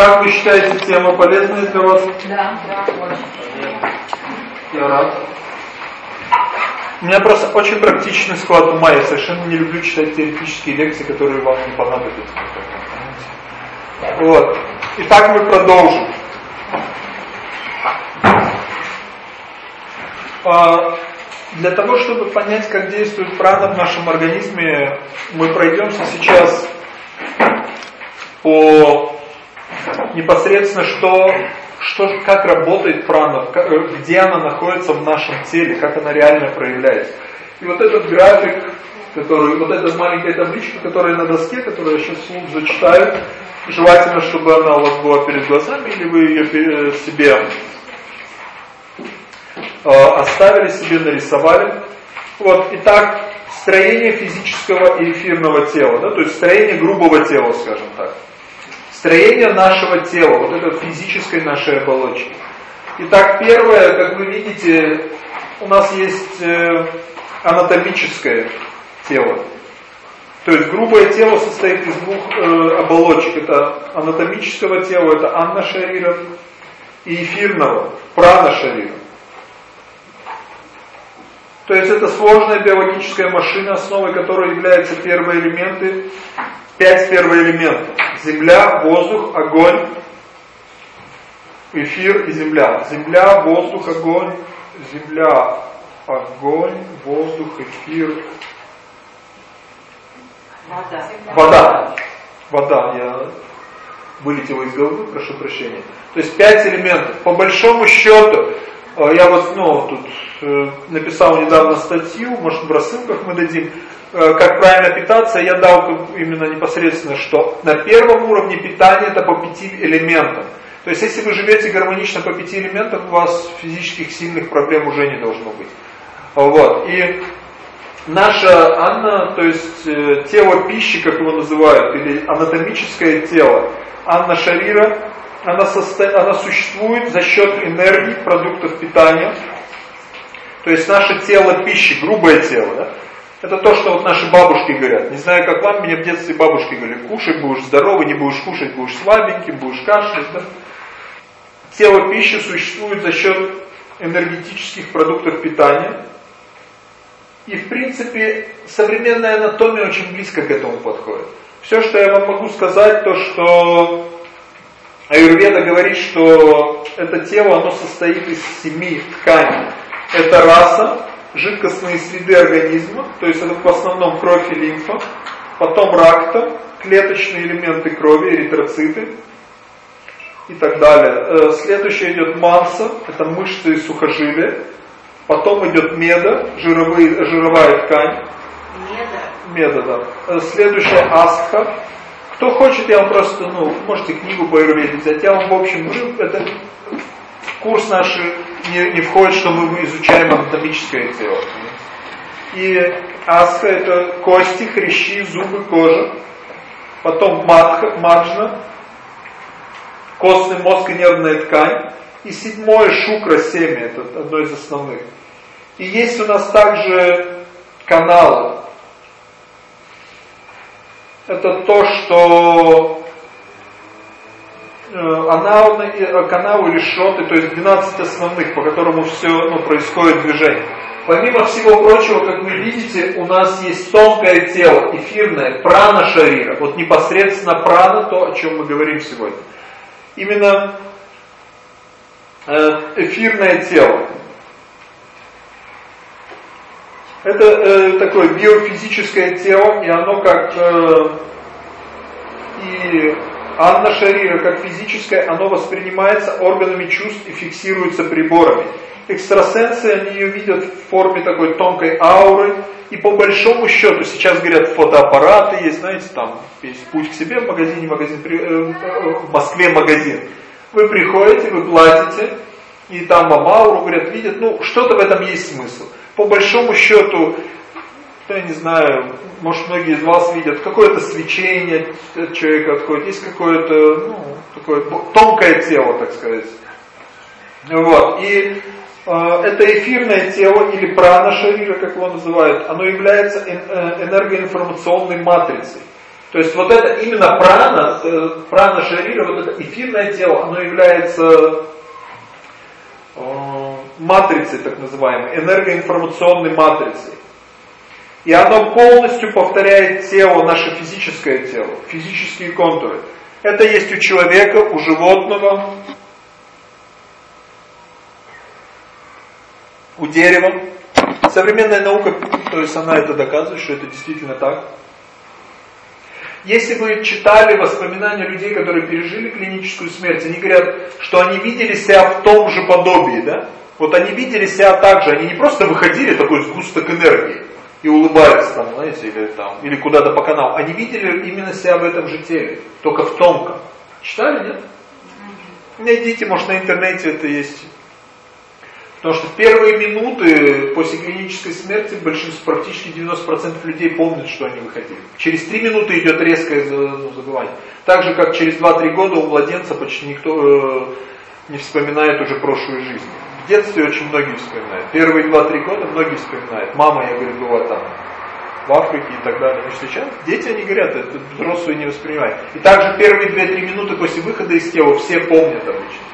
Как вы считаете, тема полезная для вас? Да, да, очень. Я рад. У меня просто очень практичный склад ума. Я совершенно не люблю читать теоретические лекции, которые вам не понадобятся. Вот. Итак, мы продолжим. А, для того, чтобы понять, как действует прана в нашем организме, мы пройдемся сейчас по непосредственно, что, что, как работает прана, где она находится в нашем теле, как она реально проявляется. И вот этот график, который, вот эта маленькая табличка, которая на доске, которую я сейчас вслух зачитаю, желательно, чтобы она у вас была перед глазами, или вы ее себе э, оставили, себе нарисовали. Вот, итак, строение физического и эфирного тела, да, то есть строение грубого тела, скажем так. Строение нашего тела, вот это физической нашей оболочки. Итак, первое, как вы видите, у нас есть э, анатомическое тело. То есть грубое тело состоит из двух э, оболочек. Это анатомического тела, это анна шарира, и эфирного, прана шарира. То есть это сложная биологическая машина, основой которой являются первые элементы, пять первоэлементов. Земля, воздух, огонь, эфир и земля. Земля, воздух, огонь, земля, огонь, воздух, эфир. Вода. Вода. Вода. Я вылетела из головы, прошу прощения. То есть пять элементов. По большому счету, э, я вот ну, тут э, написал недавно статью, может в рассылках мы дадим, как правильно питаться, я дал именно непосредственно, что на первом уровне питания это по пяти элементам. То есть, если вы живете гармонично по пяти элементам, у вас физических сильных проблем уже не должно быть. Вот. И наша Анна, то есть э, тело пищи, как его называют, или анатомическое тело, Анна Шарира, она, состо... она существует за счет энергии продуктов питания. То есть наше тело пищи, грубое тело, да? Это то, что вот наши бабушки говорят. Не знаю, как вам, меня в детстве бабушки говорили, кушай, будешь здоровый, не будешь кушать, будешь слабеньким, будешь кашлять. Да? Тело пищи существует за счет энергетических продуктов питания. И, в принципе, современная анатомия очень близко к этому подходит. Все, что я вам могу сказать, то, что Аюрведа говорит, что это тело, оно состоит из семи тканей. Это раса, жидкостные следы организма, то есть это в основном кровь и лимфа, потом ракта, клеточные элементы крови, эритроциты и так далее. Э, следующее идет масса, это мышцы и сухожилия, потом идет меда, жировые, жировая ткань. Меда? Меда, да. Э, следующая астха. Кто хочет, я вам просто, ну, можете книгу по Аюрведе взять, я вам в общем говорю, это курс наш не, не входит, что мы изучаем анатомическое тело. И аска это кости, хрящи, зубы, кожа. Потом матха, маджна, костный мозг и нервная ткань. И седьмое шукра, семя, это одно из основных. И есть у нас также каналы. Это то, что Э, анауны, э, канавы или шроты, то есть 12 основных, по которому все ну, происходит движение. Помимо всего прочего, как вы видите, у нас есть тонкое тело, эфирное, прана шарира. Вот непосредственно прана, то, о чем мы говорим сегодня. Именно э, эфирное тело. Это э, такое биофизическое тело, и оно как э, и Анна Шарира, как физическое, оно воспринимается органами чувств и фиксируется приборами. Экстрасенсы, они ее видят в форме такой тонкой ауры. И по большому счету, сейчас говорят, фотоаппараты есть, знаете, там есть путь к себе в магазине, магазин, э, э, в Москве магазин. Вы приходите, вы платите, и там вам ауру, говорят, видят, ну, что-то в этом есть смысл. По большому счету, я не знаю, может многие из вас видят, какое-то свечение от человека отходит, есть какое-то, ну, такое тонкое тело, так сказать. Вот, и э, это эфирное тело, или прана шарира, как его называют, оно является э, энергоинформационной матрицей. То есть вот это именно прана, э, прана шарира, вот это эфирное тело, оно является э, матрицей так называемой, энергоинформационной матрицей. И оно полностью повторяет тело, наше физическое тело, физические контуры. Это есть у человека, у животного, у дерева. Современная наука, то есть она это доказывает, что это действительно так. Если вы читали воспоминания людей, которые пережили клиническую смерть, они говорят, что они видели себя в том же подобии, да? Вот они видели себя так же, они не просто выходили такой сгусток энергии и улыбались там, знаете, или там, или куда-то по каналу. Они видели именно себя в этом же теле, только в тонком. Читали, нет? Найдите, может на интернете это есть. Потому что в первые минуты после клинической смерти большинство, практически 90% людей помнят, что они выходили. Через 3 минуты идет резкое ну, забывание. Так же, как через 2-3 года у младенца почти никто э, не вспоминает уже прошлую жизнь. В детстве очень многие вспоминают. Первые 2-3 года многие вспоминают. Мама, я говорю, была там в Африке и так далее. Но сейчас дети, они говорят, это взрослые не воспринимают. И также первые 2-3 минуты после выхода из тела все помнят обычно.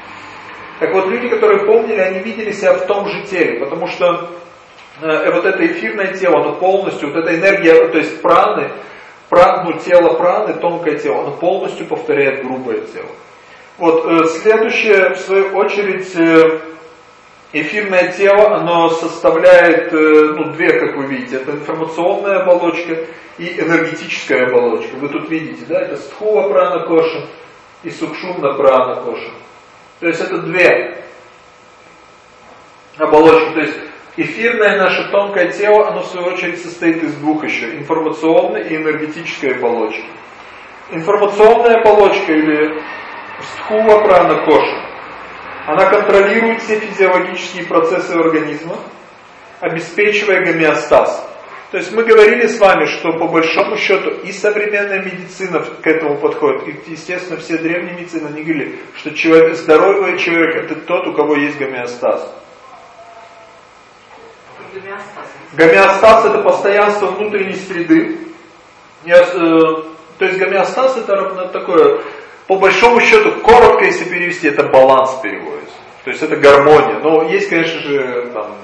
Так вот, люди, которые помнили, они видели себя в том же теле, потому что э, вот это эфирное тело, оно полностью, вот эта энергия, то есть праны, пран, ну, тело праны, тонкое тело, оно полностью повторяет грубое тело. Вот, э, следующее, в свою очередь, э, эфирное тело, оно составляет, э, ну, две, как вы видите, это информационная оболочка и энергетическая оболочка. Вы тут видите, да, это стхула прана коша и сукшумна прана коша. То есть это две оболочки. То есть эфирное наше тонкое тело, оно в свою очередь состоит из двух еще. Информационной и энергетической оболочки. Информационная оболочка или стхула прана коша, она контролирует все физиологические процессы организма, обеспечивая гомеостаз. То есть мы говорили с вами, что по большому счету и современная медицина к этому подходит, и естественно все древние медицины, они говорили, что человек, здоровый человек это тот, у кого есть гомеостаз. Гомеостаз это постоянство внутренней среды. Я, э, то есть гомеостаз это равно такое, по большому счету, коротко если перевести, это баланс переводится. То есть это гармония. Но есть, конечно же, там,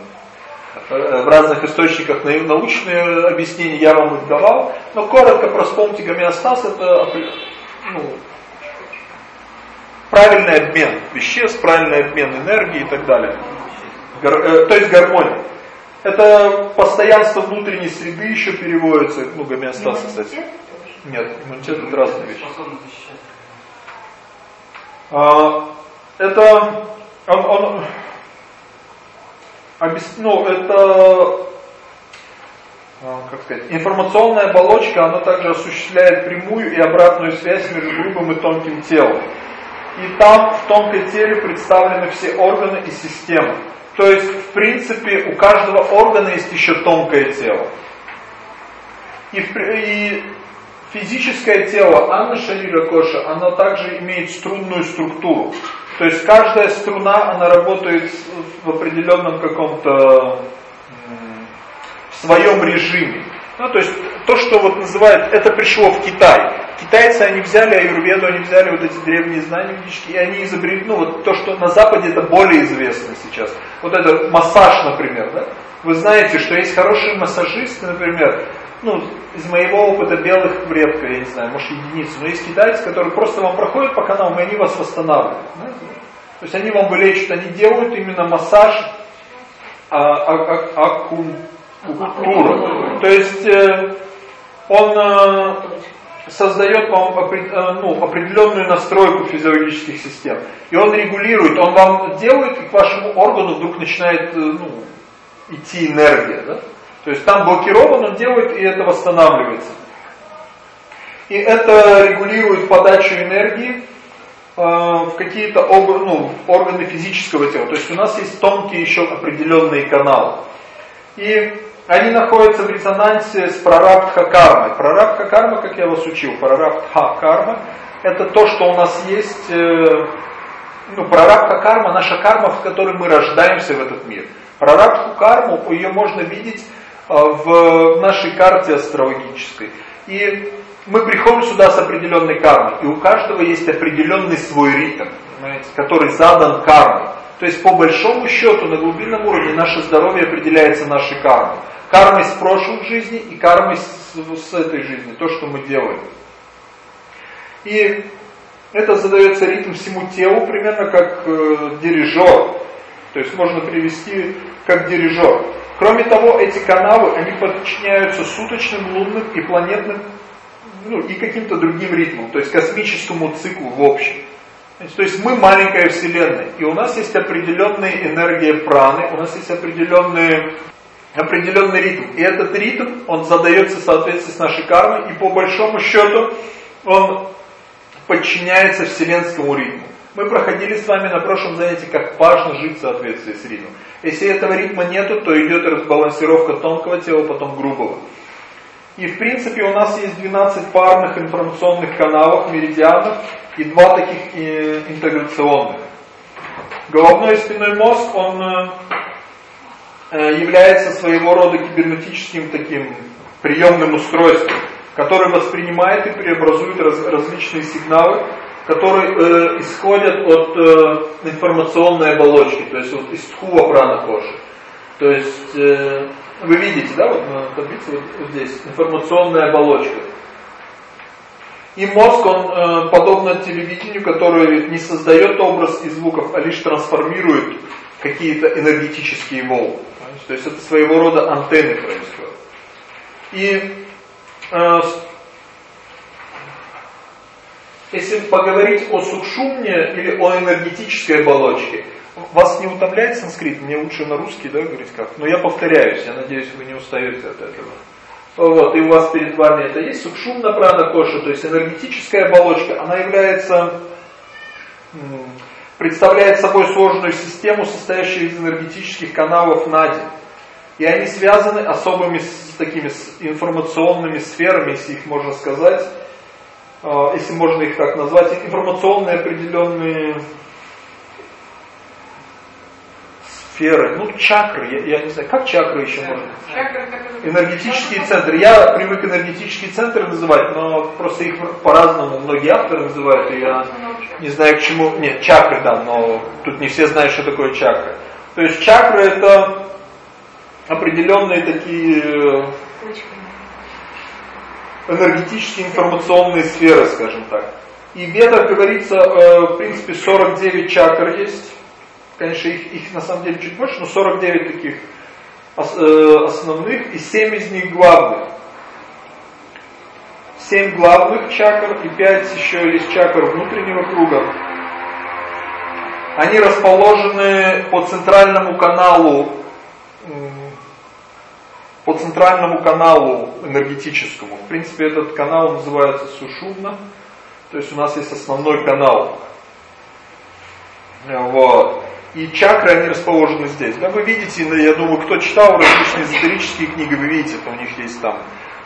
Э, в разных источниках научные объяснения, я вам их давал, но коротко про вспомните гомеостаз, это ну, правильный обмен веществ, правильный обмен энергии и так далее. Гар, э, то есть гармония. Это постоянство внутренней среды еще переводится, ну гомеостаз, кстати. Нет, иммунитет это разные вещи. А, это он, он ну, это, а, как сказать, информационная оболочка, она также осуществляет прямую и обратную связь между грубым и тонким телом. И там, в тонкой теле, представлены все органы и системы. То есть, в принципе, у каждого органа есть еще тонкое тело. И, и физическое тело Анна Шарира Коша, оно также имеет струнную структуру. То есть каждая струна, она работает в определенном каком-то своем режиме. Ну, то есть то, что вот называют, это пришло в Китай. Китайцы, они взяли аюрведу, они взяли вот эти древние знания и они изобрели, ну вот то, что на Западе это более известно сейчас. Вот это массаж, например, да? Вы знаете, что есть хорошие массажисты, например, ну, из моего опыта белых редко, я не знаю, может единицы, но есть китайцы, которые просто вам проходят по каналам, и они вас восстанавливают. То есть они вам вылечат, они делают именно массаж а, а, а, акупунктура. То есть э, он э, создает вам э, ну, определенную настройку физиологических систем. И он регулирует, он вам делает, и к вашему органу вдруг начинает ну, идти энергия. Да? То есть там блокирован, он делает, и это восстанавливается. И это регулирует подачу энергии э, в какие-то ну, органы физического тела. То есть у нас есть тонкие еще определенные каналы. И они находятся в резонансе с прарабдха кармой. Прарабдха карма, как я вас учил, прарабдха карма, это то, что у нас есть, э, ну, прарабдха карма, наша карма, в которой мы рождаемся в этот мир. Прарабдху карму, ее можно видеть в нашей карте астрологической. И мы приходим сюда с определенной кармой, и у каждого есть определенный свой ритм, который задан кармой. То есть по большому счету на глубинном уровне наше здоровье определяется нашей кармой. Кармой с прошлых жизней и кармой с, с этой жизни, то, что мы делаем. И это задается ритм всему телу, примерно как э, дирижер. То есть можно привести как дирижер. Кроме того, эти каналы, они подчиняются суточным, лунным и планетным, ну и каким-то другим ритмам, то есть космическому циклу в общем. То есть мы маленькая Вселенная, и у нас есть определенная энергия праны, у нас есть определенный, определенный ритм. И этот ритм, он задается в соответствии с нашей кармой, и по большому счету он подчиняется вселенскому ритму. Мы проходили с вами на прошлом занятии, как важно жить в соответствии с ритмом. Если этого ритма нету, то идет разбалансировка тонкого тела, потом грубого. И в принципе у нас есть 12 парных информационных каналов, меридианов и два таких э, интеграционных. Головной и спинной мозг, он э, э, является своего рода кибернетическим таким приемным устройством, который воспринимает и преобразует раз, различные сигналы, которые э, исходят от э, информационной оболочки, то есть вот из тхува прана кожи. То есть э, вы видите, да, вот на таблице вот, вот здесь информационная оболочка. И мозг, он э, подобно телевидению, которое не создает образ и звуков, а лишь трансформирует какие-то энергетические волны. То есть это своего рода антенны происходят. И э, если поговорить о сукшумне или о энергетической оболочке, вас не утомляет санскрит? Мне лучше на русский, да, говорить как? Но я повторяюсь, я надеюсь, вы не устаете от этого. Вот, и у вас перед вами это есть сукшумна прана коша, то есть энергетическая оболочка, она является, представляет собой сложную систему, состоящую из энергетических каналов нади. И они связаны особыми с такими информационными сферами, если их можно сказать, если можно их так назвать, информационные определенные сферы, ну чакры, я, я не знаю, как чакры еще можно? Энергетические центры. Я привык энергетические центры называть, но просто их по-разному многие авторы называют, и я не знаю к чему. Нет, чакры, да, но тут не все знают, что такое чакры. То есть чакры это определенные такие энергетические информационные сферы, скажем так. И в ведах говорится, э, в принципе, 49 чакр есть. Конечно, их, их на самом деле чуть больше, но 49 таких э, основных и 7 из них главных. 7 главных чакр и 5 еще есть чакр внутреннего круга. Они расположены по центральному каналу по центральному каналу энергетическому. В принципе, этот канал называется Сушубна. То есть у нас есть основной канал. Вот. И чакры, они расположены здесь. Да, вы видите, я думаю, кто читал различные эзотерические книги, вы видите, у них есть там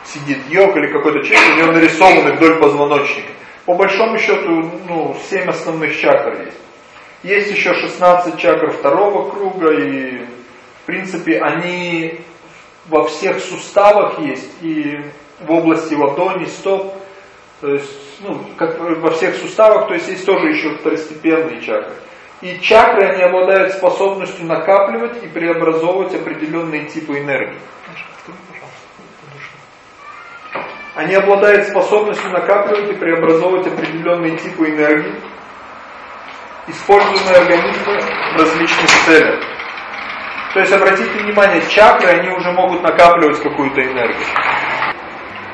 сидит йог или какой-то человек, у него нарисованы вдоль позвоночника. По большому счету, ну, 7 основных чакр есть. Есть еще 16 чакр второго круга, и в принципе они во всех суставах есть, и в области ладони, стоп, то есть, ну, как во всех суставах, то есть есть тоже еще второстепенные чакры. И чакры, они обладают способностью накапливать и преобразовывать определенные типы энергии. Они обладают способностью накапливать и преобразовывать определенные типы энергии, используемые организмы в различных целях. То есть обратите внимание, чакры, они уже могут накапливать какую-то энергию.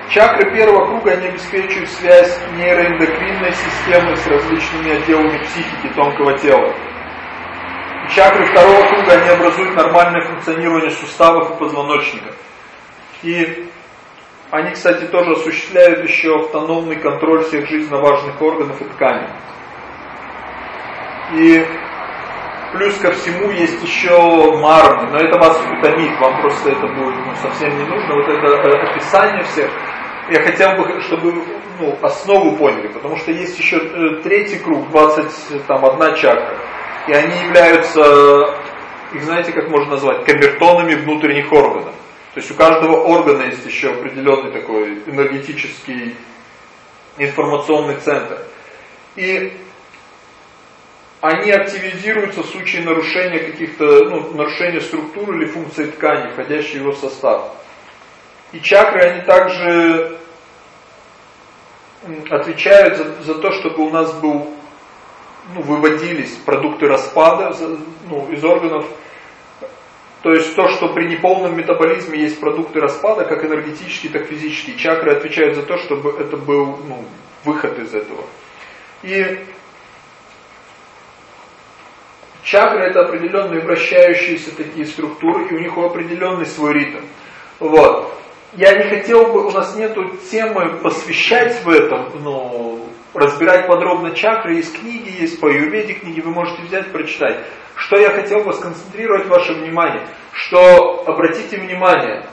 Чакры первого круга, они обеспечивают связь нейроэндокринной системы с различными отделами психики тонкого тела. Чакры второго круга, они образуют нормальное функционирование суставов и позвоночника. И они, кстати, тоже осуществляют еще автономный контроль всех жизненно важных органов и тканей. И Плюс ко всему есть еще марны, но это вас утомит, вам просто это будет ну, совсем не нужно. Вот это э, описание всех. Я хотел бы, чтобы ну, основу поняли, потому что есть еще э, третий круг, 21 чакра. И они являются, их знаете, как можно назвать, камертонами внутренних органов. То есть у каждого органа есть еще определенный такой энергетический информационный центр. И они активизируются в случае нарушения каких-то, ну, нарушения структуры или функции ткани, входящей в его состав. И чакры, они также отвечают за, за то, чтобы у нас был, ну, выводились продукты распада ну, из органов. То есть то, что при неполном метаболизме есть продукты распада, как энергетические, так физические. Чакры отвечают за то, чтобы это был ну, выход из этого. И Чакры это определенные вращающиеся такие структуры, и у них определенный свой ритм. Вот. Я не хотел бы, у нас нету темы посвящать в этом, но разбирать подробно чакры, есть книги, есть по аюрведе книги, вы можете взять, прочитать. Что я хотел бы сконцентрировать ваше внимание, что, обратите внимание,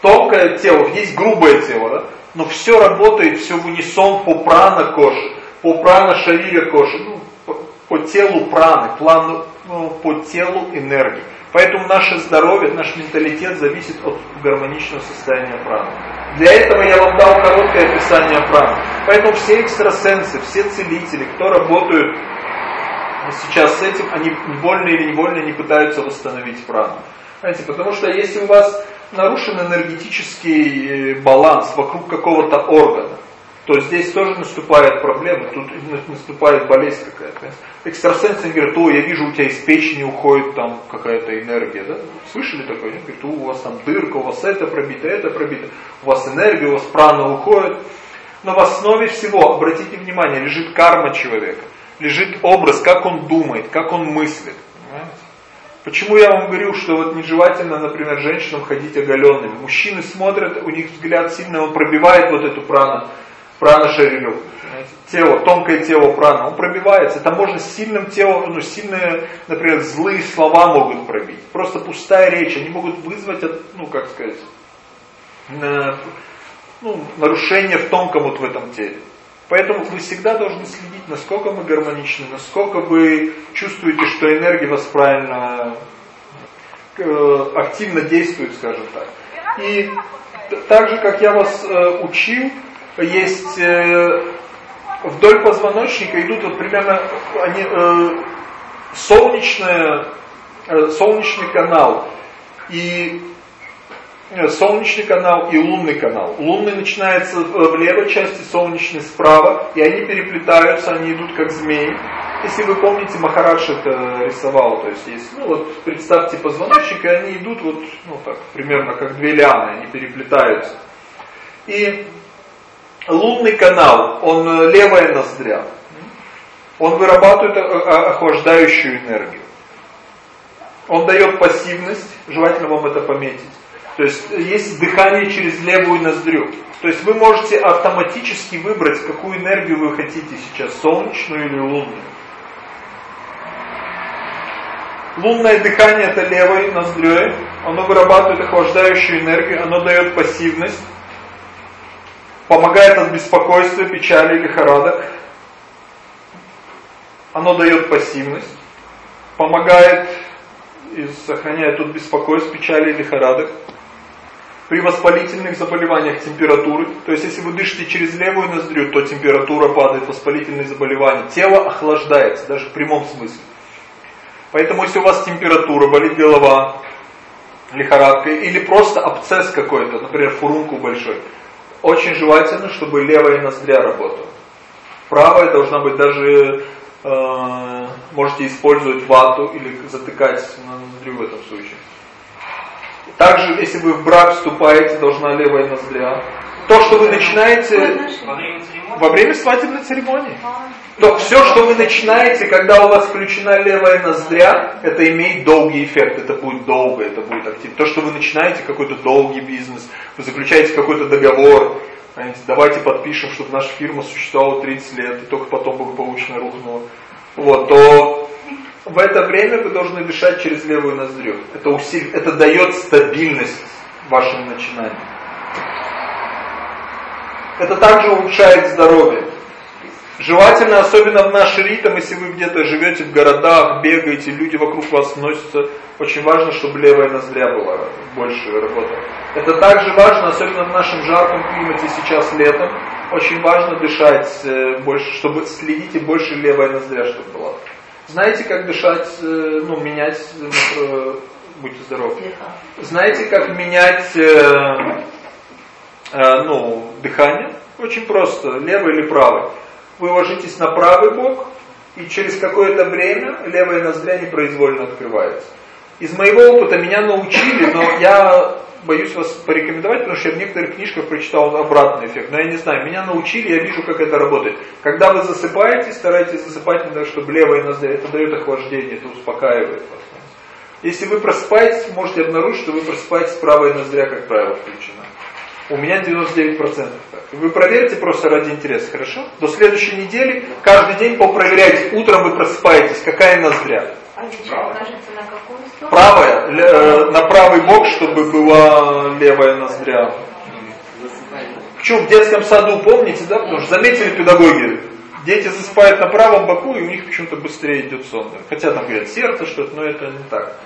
тонкое тело, есть грубое тело, да? но все работает, все в унисон по прана коши, по прана шарира коши, ну, по телу праны, плану, ну, по телу энергии. Поэтому наше здоровье, наш менталитет зависит от гармоничного состояния праны. Для этого я вам дал короткое описание праны. Поэтому все экстрасенсы, все целители, кто работают сейчас с этим, они вольно или невольно не пытаются восстановить прану. Понимаете, потому что если у вас нарушен энергетический э, баланс вокруг какого-то органа, то здесь тоже наступает проблема, тут наступает болезнь какая-то. Экстрасенсы говорят, о, я вижу, у тебя из печени уходит там какая-то энергия, да? Слышали такое? Они говорят, у вас там дырка, у вас это пробито, это пробито, у вас энергия, у вас прана уходит. Но в основе всего, обратите внимание, лежит карма человека, лежит образ, как он думает, как он мыслит. Понимаете? Почему я вам говорю, что вот нежелательно, например, женщинам ходить оголенными? Мужчины смотрят, у них взгляд сильно, он пробивает вот эту прану, прана шарилю, тело, тонкое тело прана, он пробивается. Это можно сильным телом, ну сильные, например, злые слова могут пробить. Просто пустая речь, они могут вызвать, ну как сказать, ну, нарушение в тонком вот в этом теле. Поэтому вы всегда должны следить, насколько мы гармоничны, насколько вы чувствуете, что энергия вас правильно, э, активно действует, скажем так. И так же, как я вас э, учил, есть э, вдоль позвоночника идут вот примерно они, э, солнечная, э, солнечный канал и э, солнечный канал и лунный канал. Лунный начинается в левой части, солнечный справа, и они переплетаются, они идут как змеи. Если вы помните, Махарадж это рисовал, то есть есть, ну вот представьте позвоночник, и они идут вот, ну так, примерно как две лианы, они переплетаются. И лунный канал, он э, левая ноздря. Он вырабатывает э, э, охлаждающую энергию. Он дает пассивность, желательно вам это пометить. То есть есть дыхание через левую ноздрю. То есть вы можете автоматически выбрать, какую энергию вы хотите сейчас, солнечную или лунную. Лунное дыхание это левой ноздрёй, оно вырабатывает охлаждающую энергию, оно дает пассивность помогает от беспокойства, печали, лихорадок. Оно дает пассивность, помогает и сохраняет от беспокойств, печали, лихорадок. При воспалительных заболеваниях температуры, то есть если вы дышите через левую ноздрю, то температура падает, воспалительные заболевания. Тело охлаждается, даже в прямом смысле. Поэтому если у вас температура, болит голова, лихорадка или просто абсцесс какой-то, например, фурункул большой, очень желательно, чтобы левая ноздря работала. Правая должна быть даже, э, можете использовать вату или затыкать на ноздрю в этом случае. Также, если вы в брак вступаете, должна левая ноздря. То, что вы начинаете во время свадебной церемонии. То все, что вы начинаете, когда у вас включена левая ноздря, это имеет долгий эффект, это будет долго, это будет активно. То, что вы начинаете какой-то долгий бизнес, вы заключаете какой-то договор, знаете, давайте подпишем, чтобы наша фирма существовала 30 лет, и только потом благополучно рухнула. Вот, то в это время вы должны дышать через левую ноздрю. Это, усиль... это дает стабильность вашим начинаниям. Это также улучшает здоровье. Желательно, особенно в наш ритм, если вы где-то живете в городах, бегаете, люди вокруг вас носятся, очень важно, чтобы левая ноздря была больше работала. Это также важно, особенно в нашем жарком климате сейчас летом, очень важно дышать э, больше, чтобы следите больше левая ноздря, чтобы была. Знаете, как дышать, э, ну, менять, э, будьте здоровы. Знаете, как менять, ну, дыхание? Очень просто, левый или правый. Вы ложитесь на правый бок, и через какое-то время левая ноздря непроизвольно открывается. Из моего опыта меня научили, но я боюсь вас порекомендовать, потому что я в некоторых книжках прочитал обратный эффект. Но я не знаю, меня научили, я вижу, как это работает. Когда вы засыпаете, старайтесь засыпать так, чтобы левая ноздря, это дает охлаждение, это успокаивает вас. Если вы просыпаетесь, можете обнаружить, что вы просыпаетесь, правая ноздря, как правило, включена. У меня 99% так. Вы проверьте просто ради интереса, хорошо? До следующей недели каждый день попроверяйте. Утром вы просыпаетесь, какая ноздря. А Правая. на какую сторону? Правая, э, на правый бок, чтобы была левая ноздря. Почему в детском саду, помните, да? Потому что заметили педагоги, дети засыпают на правом боку, и у них почему-то быстрее идет сон. Хотя там говорят сердце что-то, но это не так.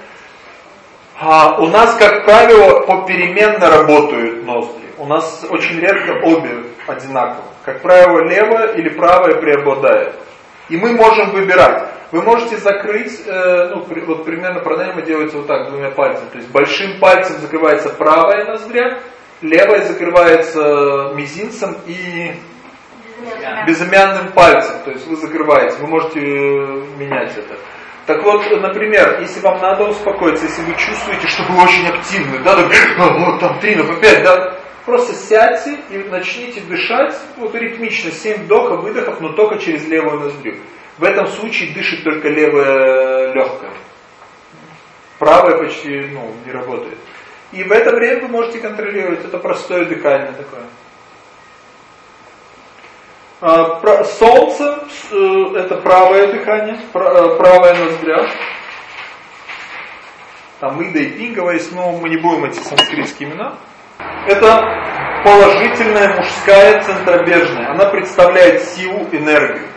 А у нас, как правило, попеременно работают ноздри. У нас очень редко обе одинаково. Как правило, левая или правая преобладает. И мы можем выбирать. Вы можете закрыть, э, ну, при, вот примерно пранаяма делается вот так, двумя пальцами. То есть большим пальцем закрывается правая ноздря, левая закрывается мизинцем и безымянным пальцем. То есть вы закрываете, вы можете э, менять это. Так вот, например, если вам надо успокоиться, если вы чувствуете, что вы очень активны, да, так, а, вот там три, ну опять, да, просто сядьте и начните дышать, вот ритмично, 7 вдохов, выдохов, но только через левую ноздрю. В этом случае дышит только левая легкая. Правая почти ну, не работает. И в это время вы можете контролировать, это простое дыхание такое. А, солнце, э, это правое дыхание, э, правая ноздря. Там Ида и Пинга есть, но мы не будем эти санскритские имена. Это положительная мужская центробежная. Она представляет силу, энергию.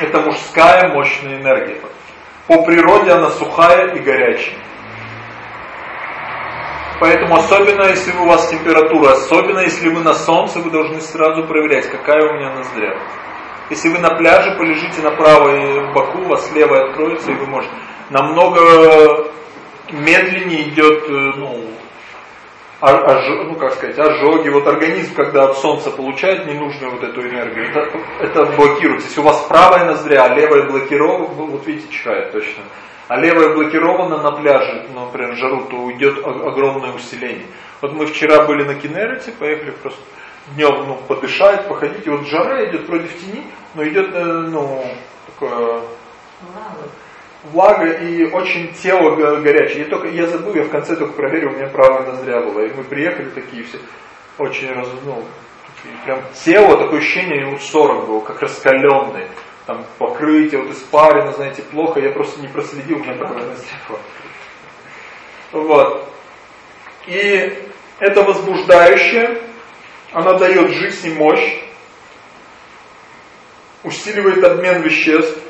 Это мужская мощная энергия. По природе она сухая и горячая. Поэтому особенно если у вас температура, особенно если вы на солнце, вы должны сразу проверять, какая у меня ноздря. Если вы на пляже полежите на правой боку, у вас левая откроется, и вы можете. Намного медленнее идет э, ну, ож, ну как сказать, ожоги. Вот организм, когда от солнца получает ненужную вот эту энергию, это, это блокируется. Если у вас правая ноздря, а левая блокирована, вот видите, чихает точно а левая блокирована на пляже, ну, например, жару, то уйдет огромное усиление. Вот мы вчера были на Кенерите, поехали просто днем ну, подышать, походить, и вот жара идет вроде в тени, но идет, э, ну, такое влага и очень тело горячее. Я, только, я забыл, я в конце только проверил, у меня правая ноздря была. И мы приехали такие все, очень раз, ну, прям тело, такое ощущение, минут 40 было, как раскаленное там покрытие, вот испарено, знаете, плохо, я просто не проследил, у меня правильно стекло. Вот. И это возбуждающее, она дает жизнь и мощь, усиливает обмен веществ,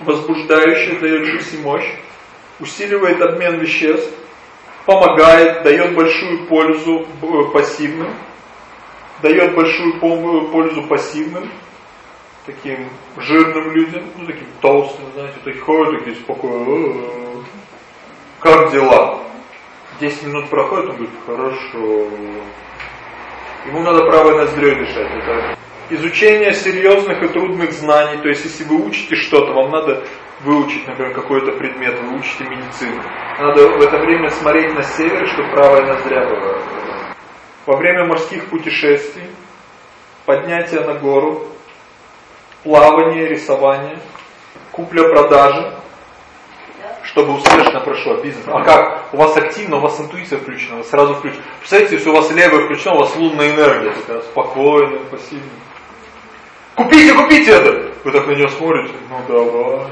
возбуждающее дает жизнь и мощь, усиливает обмен веществ, помогает, дает большую пользу э, пассивным, дает большую пользу пассивным, таким жирным людям, ну таким толстым, знаете, такие ходят, такие спокойно, как дела? 10 минут проходит, он говорит, хорошо. Ему надо правой ноздрёй дышать. Это изучение серьезных и трудных знаний, то есть если вы учите что-то, вам надо выучить, например, какой-то предмет, вы учите медицину. Надо в это время смотреть на север, чтобы правая ноздря была. Во время морских путешествий, поднятие на гору, плавание, рисование, купля-продажа, чтобы успешно прошел бизнес. А как? У вас активно, у вас интуиция включена, вы сразу включена. Представляете, если у вас левая включена, у вас лунная энергия такая, спокойная, пассивная. Купите, купите это! Вы так на нее смотрите, ну давай.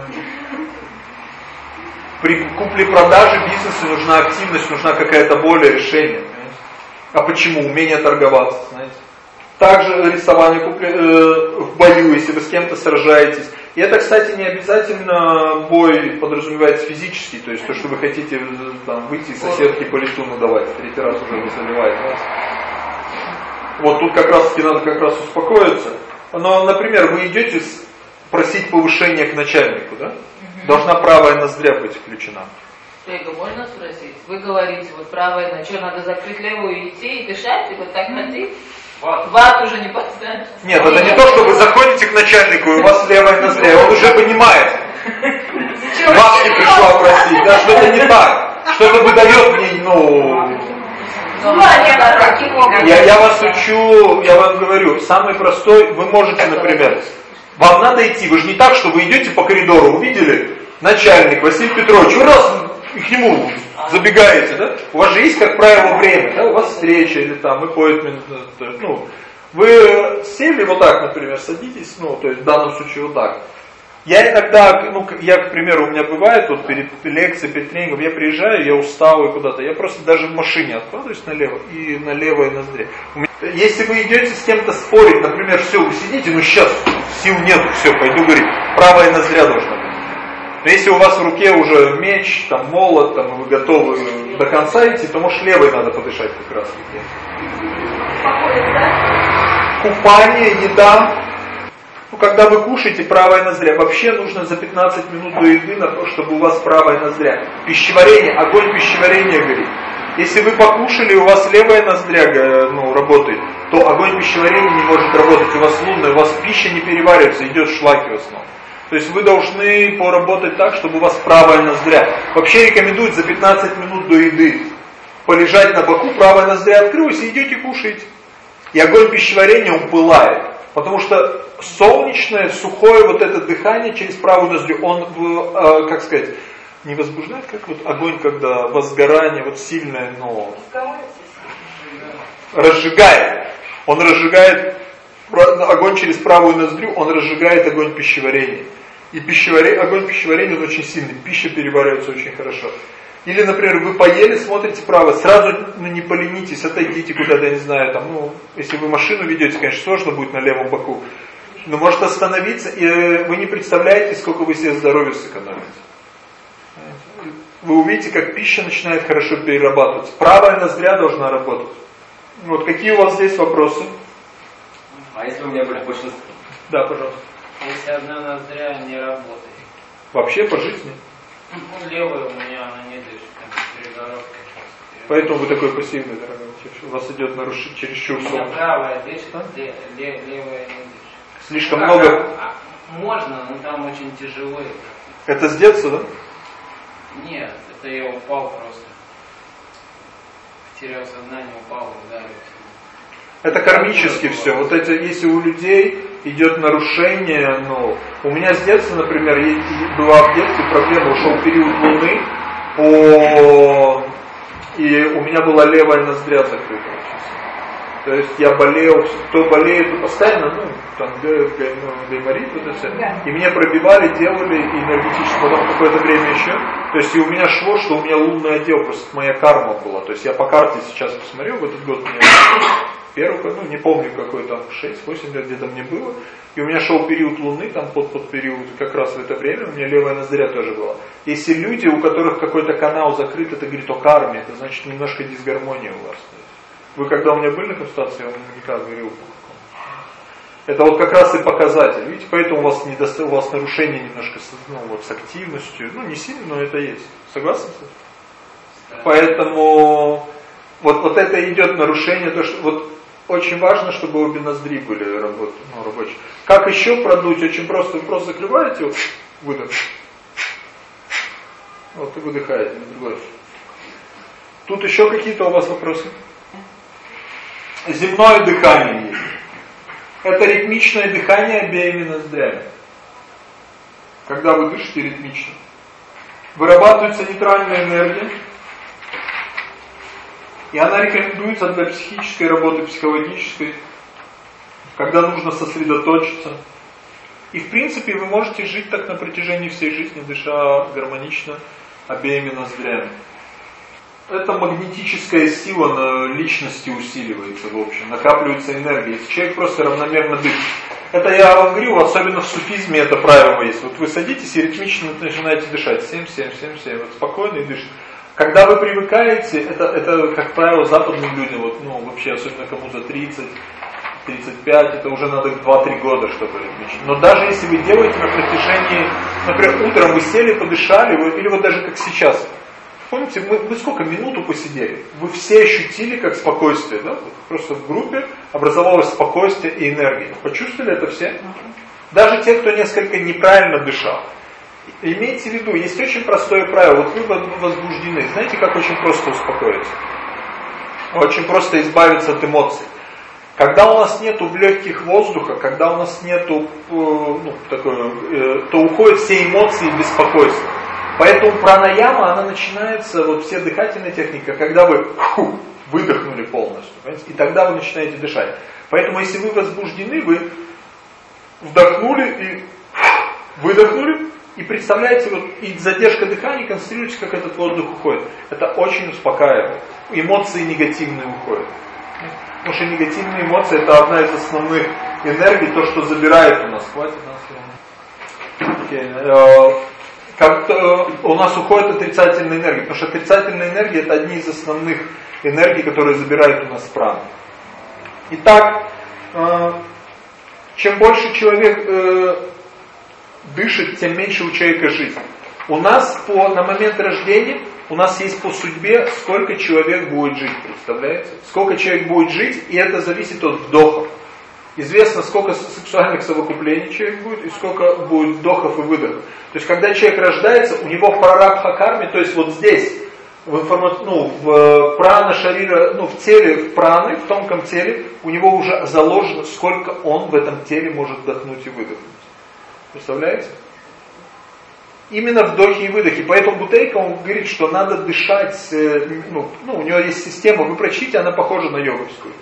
При купле-продаже бизнеса нужна активность, нужна какая-то более решение. Понимаете? А почему? Умение торговаться, знаете. Также рисование э, в бою, если вы с кем-то сражаетесь. И это, кстати, не обязательно бой подразумевается физический, то есть то, что вы хотите э, там, выйти из соседки по лицу надавать. Третий раз уже вы заливаете вас. Вот тут как раз таки надо как раз успокоиться. Но, например, вы идете просить повышения к начальнику, да? Угу. Должна правая ноздря быть включена. Коллега, можно спросить? Вы говорите, вот правая, что надо закрыть левую и идти и дышать, и вот так ходить? Ват. Ват уже не поставить. Нет, это не то, что вы заходите к начальнику, и у вас левая ноздря, он уже понимает. Вас не пришла просить, да, что-то не так. Что-то выдает мне, ну... Я, я вас учу, я вам говорю, самый простой, вы можете, например, вам надо идти, вы же не так, что вы идете по коридору, увидели, начальник Василий Петрович, вы раз к нему забегаете, да? У вас же есть, как правило, время, да? У вас встреча или там appointment, ну, вы сели вот так, например, садитесь, ну, то есть в данном случае вот так. Я иногда, ну, я, к примеру, у меня бывает, вот перед лекцией, перед тренингом, я приезжаю, я устал и куда-то, я просто даже в машине откладываюсь налево и на левой ноздре. Если вы идете с кем-то спорить, например, все, вы сидите, ну сейчас сил нет, все, пойду говорить, правая ноздря должна быть. Но если у вас в руке уже меч, там молот, там вы готовы до конца идти, то может левой надо подышать как раз. Купание, еда, ну, когда вы кушаете, правая ноздря. Вообще нужно за 15 минут до еды, на то, чтобы у вас правая ноздря. Пищеварение, огонь пищеварения горит. Если вы покушали, у вас левая ноздря ну, работает, то огонь пищеварения не может работать. У вас лунная, у вас пища не переваривается, идет шлаки в основном. То есть вы должны поработать так, чтобы у вас правая ноздря. Вообще рекомендуют за 15 минут до еды полежать на боку, правая ноздря открылась и идете кушать. И огонь пищеварения, он пылает. Потому что солнечное, сухое вот это дыхание через правую ноздрю, он, э, как сказать, не возбуждает, как вот огонь, когда возгорание, вот сильное, но разжигает. Он разжигает огонь через правую ноздрю, он разжигает огонь пищеварения. И пищеварение, огонь пищеварения он очень сильный, пища переваривается очень хорошо. Или, например, вы поели, смотрите право, сразу ну, не поленитесь, отойдите куда-то, я не знаю, там, ну, если вы машину ведете, конечно, сложно будет на левом боку. Но может остановиться, и э, вы не представляете, сколько вы себе здоровья сэкономите. Вы увидите, как пища начинает хорошо перерабатываться. Правая ноздря должна работать. Вот какие у вас здесь вопросы? А если у меня были больше... Да, пожалуйста. Если одна ноздря не работает? Вообще по жизни? Ну, левая у меня, она не дышит. Поэтому вы такой пассивный, дорогой У вас идет нарушение чересчур сон. Правая дышит, а? левая не дышит. Слишком ну, много... А, можно, но там очень тяжело. Это с детства, да? Нет, это я упал просто. Потерял сознание, упал, ударился. Это кармически все. Вот эти, если у людей идет нарушение, ну, у меня с детства, например, была в детстве проблема, ушел период Луны, по... и у меня была левая ноздря закрыта. То есть я болел, кто болеет, то постоянно, ну, там, гайморит, вот это да. И мне пробивали, делали, энергетически потом какое-то время еще. То есть и у меня шло, что у меня лунный отдел, просто моя карма была. То есть я по карте сейчас посмотрел, в этот год мне первый, ну не помню какой там, 6-8 лет где-то мне было. И у меня шел период Луны, там под, под период, как раз в это время, у меня левая ноздря тоже была. Если люди, у которых какой-то канал закрыт, это говорит о карме, это значит немножко дисгармония у вас. Вы когда у меня были на консультации, я вам наверняка говорил, это вот как раз и показатель. Видите, поэтому у вас, недоста... у вас нарушение немножко ну, вот, с активностью. Ну, не сильно, но это есть. Согласны? Поэтому вот, вот это идет нарушение, то, что вот очень важно, чтобы обе ноздри были работ, ну, рабочие. Как еще продуть? Очень просто. Вы просто закрываете, вот, выдох. Вот и выдыхаете. Тут еще какие-то у вас вопросы? Земное дыхание есть. Это ритмичное дыхание обеими ноздрями. Когда вы дышите ритмично. Вырабатывается нейтральная энергия. И она рекомендуется для психической работы, психологической, когда нужно сосредоточиться. И в принципе вы можете жить так на протяжении всей жизни, дыша гармонично обеими ноздрями. Это магнетическая сила на личности усиливается, в общем, накапливается энергия. Если человек просто равномерно дышит. Это я вам говорю, особенно в суфизме это правило есть. Вот вы садитесь и ритмично начинаете дышать. 7, 7, 7, 7. Вот спокойно и дышите. Когда вы привыкаете, это, это как правило, западным людям, вот, ну, вообще, особенно кому за 30, 35, это уже надо 2-3 года, чтобы ритмично. Но даже если вы делаете на протяжении, например, утром вы сели, подышали, вы, или вот даже как сейчас, помните, мы, мы сколько, минуту посидели, вы все ощутили как спокойствие, да? Просто в группе образовалось спокойствие и энергия. Почувствовали это все? Даже те, кто несколько неправильно дышал. Имейте в виду, есть очень простое правило. Вот вы возбуждены. Знаете, как очень просто успокоиться? Очень просто избавиться от эмоций. Когда у нас нету в легких воздуха, когда у нас нету, э, ну, такое, э, то уходят все эмоции и беспокойство. Поэтому пранаяма, она начинается, вот все дыхательные техники, когда вы фу, выдохнули полностью. Понимаете? И тогда вы начинаете дышать. Поэтому если вы возбуждены, вы вдохнули и выдохнули, и представляете, вот и задержка дыхания, концентрируйтесь, как этот воздух уходит. Это очень успокаивает. Эмоции негативные уходят. Потому что негативные эмоции это одна из основных энергий, то, что забирает у нас. Хватит нас. Э, как у нас уходит отрицательная энергия, потому что отрицательная энергия это одни из основных энергий, которые забирают у нас прану. Итак, э, чем больше человек э, дышит, тем меньше у человека жизнь. У нас по, на момент рождения, у нас есть по судьбе, сколько человек будет жить, представляете? Сколько человек будет жить, и это зависит от вдохов. Известно, сколько сексуальных совокуплений человек будет, и сколько будет вдохов и выдохов. То есть, когда человек рождается, у него в прарабха карме, то есть вот здесь, в, информа... ну, в э, прана шарира, ну, в теле, в праны, в тонком теле, у него уже заложено, сколько он в этом теле может вдохнуть и выдохнуть. Представляете? Именно вдохи и выдохи. Поэтому Бутейка, он говорит, что надо дышать, э, ну, ну, у него есть система, вы прочтите, она похожа на йоговскую.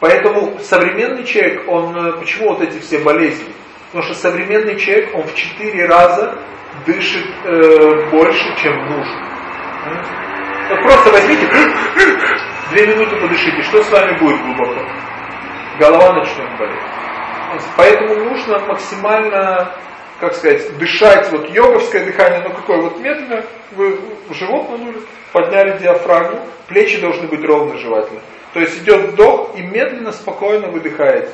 Поэтому современный человек, он, э, почему вот эти все болезни? Потому что современный человек, он в четыре раза дышит э, больше, чем нужно. Вот просто возьмите, две минуты подышите, что с вами будет глубоко? Голова начнет болеть. Поэтому нужно максимально, как сказать, дышать, вот йоговское дыхание, но какое вот медленно, вы живот надули, подняли диафрагму, плечи должны быть ровно желательно. То есть идет вдох и медленно, спокойно выдыхаете.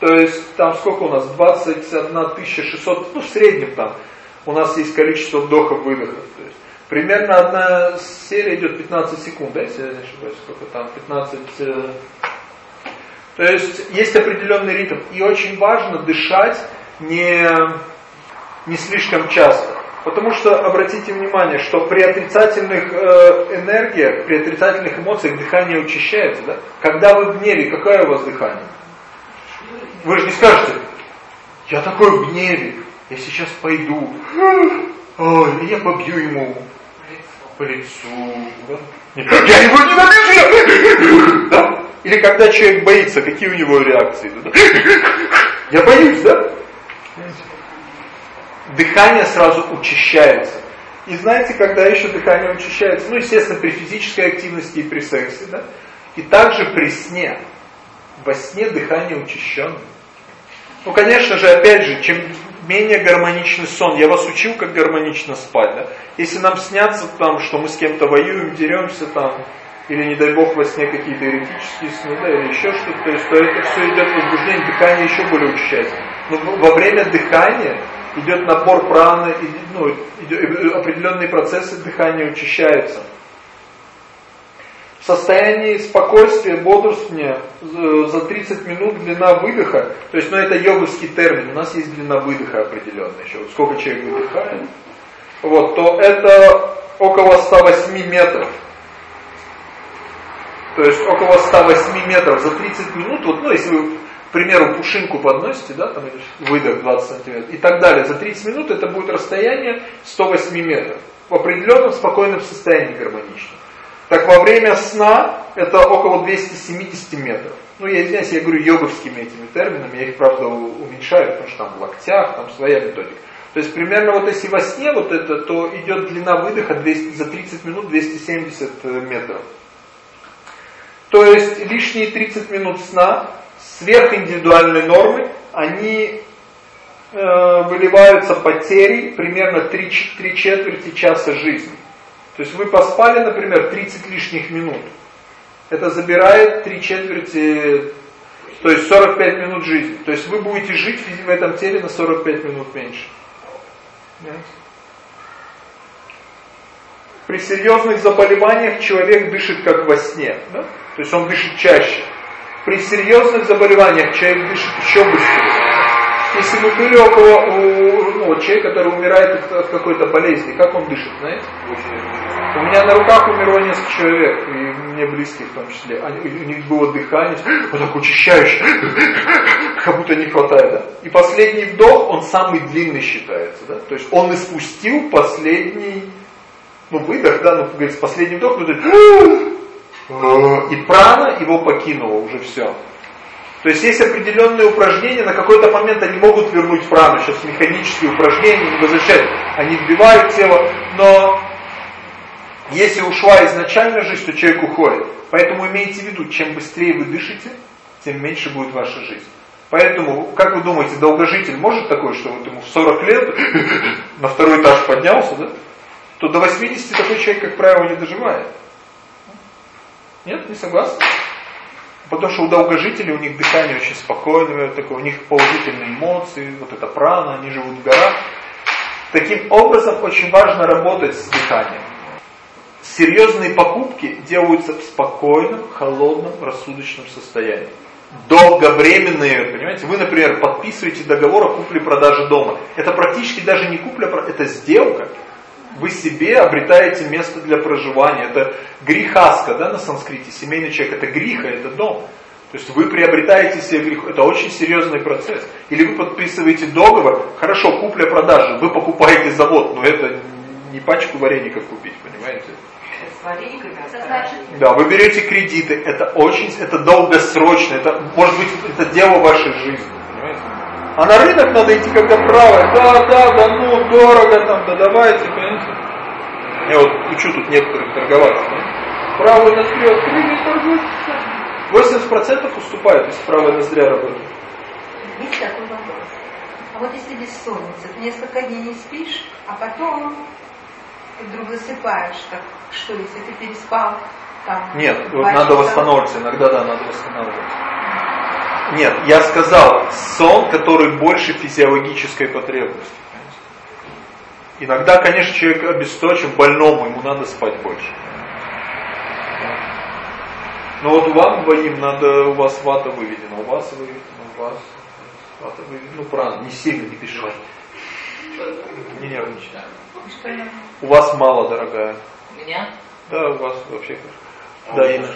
То есть там сколько у нас? 21 600, ну в среднем там. У нас есть количество вдохов-выдохов. То есть примерно одна серия идет 15 секунд, да, если я не ошибаюсь, сколько там, 15 то есть есть определенный ритм. И очень важно дышать не, не слишком часто. Потому что обратите внимание, что при отрицательных э, энергиях, при отрицательных эмоциях дыхание учащается. Да? Когда вы в гневе, какое у вас дыхание? Вы же не скажете, я такой в гневе, я сейчас пойду, ой, я побью ему по лицу. Да? Я его ненавижу! Да? Или когда человек боится, какие у него реакции? Я боюсь, да? Дыхание сразу учащается. И знаете, когда еще дыхание учащается? Ну, естественно, при физической активности и при сексе, да? И также при сне. Во сне дыхание учащенное. Ну, конечно же, опять же, чем менее гармоничный сон. Я вас учил, как гармонично спать. Да? Если нам снятся там, что мы с кем-то воюем, деремся там, или не дай бог во сне какие-то эротические сны, да, или еще что-то, то есть то это все идет возбуждение, дыхание еще более учащается. Но во время дыхания идет набор праны, ну, идет, определенные процессы дыхания учащаются. В состоянии спокойствия, бодрствования за 30 минут длина выдоха, то есть, ну это йоговский термин, у нас есть длина выдоха определенная еще, вот сколько человек выдыхает, вот, то это около 108 метров. То есть около 108 метров за 30 минут, вот, ну если вы, к примеру, пушинку подносите, да, там выдох 20 сантиметров и так далее, за 30 минут это будет расстояние 108 метров. В определенном спокойном состоянии гармонично. Так во время сна это около 270 метров. Ну, я извиняюсь, я говорю йоговскими этими терминами, я их, правда, уменьшаю, потому что там в локтях, там своя методика. То есть примерно вот если во сне вот это, то идет длина выдоха 200, за 30 минут 270 э, метров. То есть лишние 30 минут сна сверхиндивидуальной нормы, они э, выливаются потерей примерно 3, 3 четверти часа жизни. То есть вы поспали, например, 30 лишних минут. Это забирает три четверти, то есть 45 минут жизни. То есть вы будете жить в этом теле на 45 минут меньше. При серьезных заболеваниях человек дышит как во сне. Да? То есть он дышит чаще. При серьезных заболеваниях человек дышит еще быстрее. Если вы были около у, ну, человека, который умирает от, от какой-то болезни, как он дышит, знаете? У меня на руках умерло несколько человек, и мне близкие в том числе. Они, у них было дыхание, вот так учащающее, как будто не хватает. Да? И последний вдох, он самый длинный считается. Да? То есть он испустил последний, ну выдох, да, ну говорится, последний вдох, ну, и прана его покинула уже все. То есть есть определенные упражнения, на какой-то момент они могут вернуть прану, сейчас механические упражнения, не возвращают, они вбивают тело, но если ушла изначально жизнь, то человек уходит. Поэтому имейте в виду, чем быстрее вы дышите, тем меньше будет ваша жизнь. Поэтому, как вы думаете, долгожитель может такое, что вот ему в 40 лет на второй этаж поднялся, да? То до 80 такой человек, как правило, не доживает. Нет, не согласны? Потому что у долгожителей у них дыхание очень спокойное, такое, у них положительные эмоции, вот это прана, они живут в горах. Таким образом, очень важно работать с дыханием. Серьезные покупки делаются в спокойном, холодном, рассудочном состоянии. Долговременные, понимаете, вы, например, подписываете договор о купле-продаже дома. Это практически даже не купля, это сделка вы себе обретаете место для проживания. Это грехаска, да, на санскрите, семейный человек, это гриха, это дом. То есть вы приобретаете себе грех, это очень серьезный процесс. Или вы подписываете договор, хорошо, купля-продажа, вы покупаете завод, но это не пачку вареников купить, понимаете? Да, вы берете кредиты, это очень, это долгосрочно, это может быть это дело вашей жизни. А на рынок надо идти когда правое. Да, да, да, ну, дорого там, да давайте, понимаете. Я вот учу тут некоторых торговаться. Правую ноздрю открыли, торгуйте. 80% уступают, если правая ноздря работает. Есть такой вопрос. А вот если бессонница, ты несколько дней не спишь, а потом ты вдруг засыпаешь, так что, если ты переспал там... Нет, надо восстанавливаться, иногда да, надо восстанавливаться. Нет, я сказал, сон, который больше физиологической потребности. Иногда, конечно, человек обесточен, больному, ему надо спать больше. Но вот вам двоим надо, у вас вата выведена, у вас выведена, у вас вата выведена. Ну, правильно, не сильно не переживайте. Не нервничайте. У вас мало, дорогая. У меня? Да, у вас вообще. Да, Инна.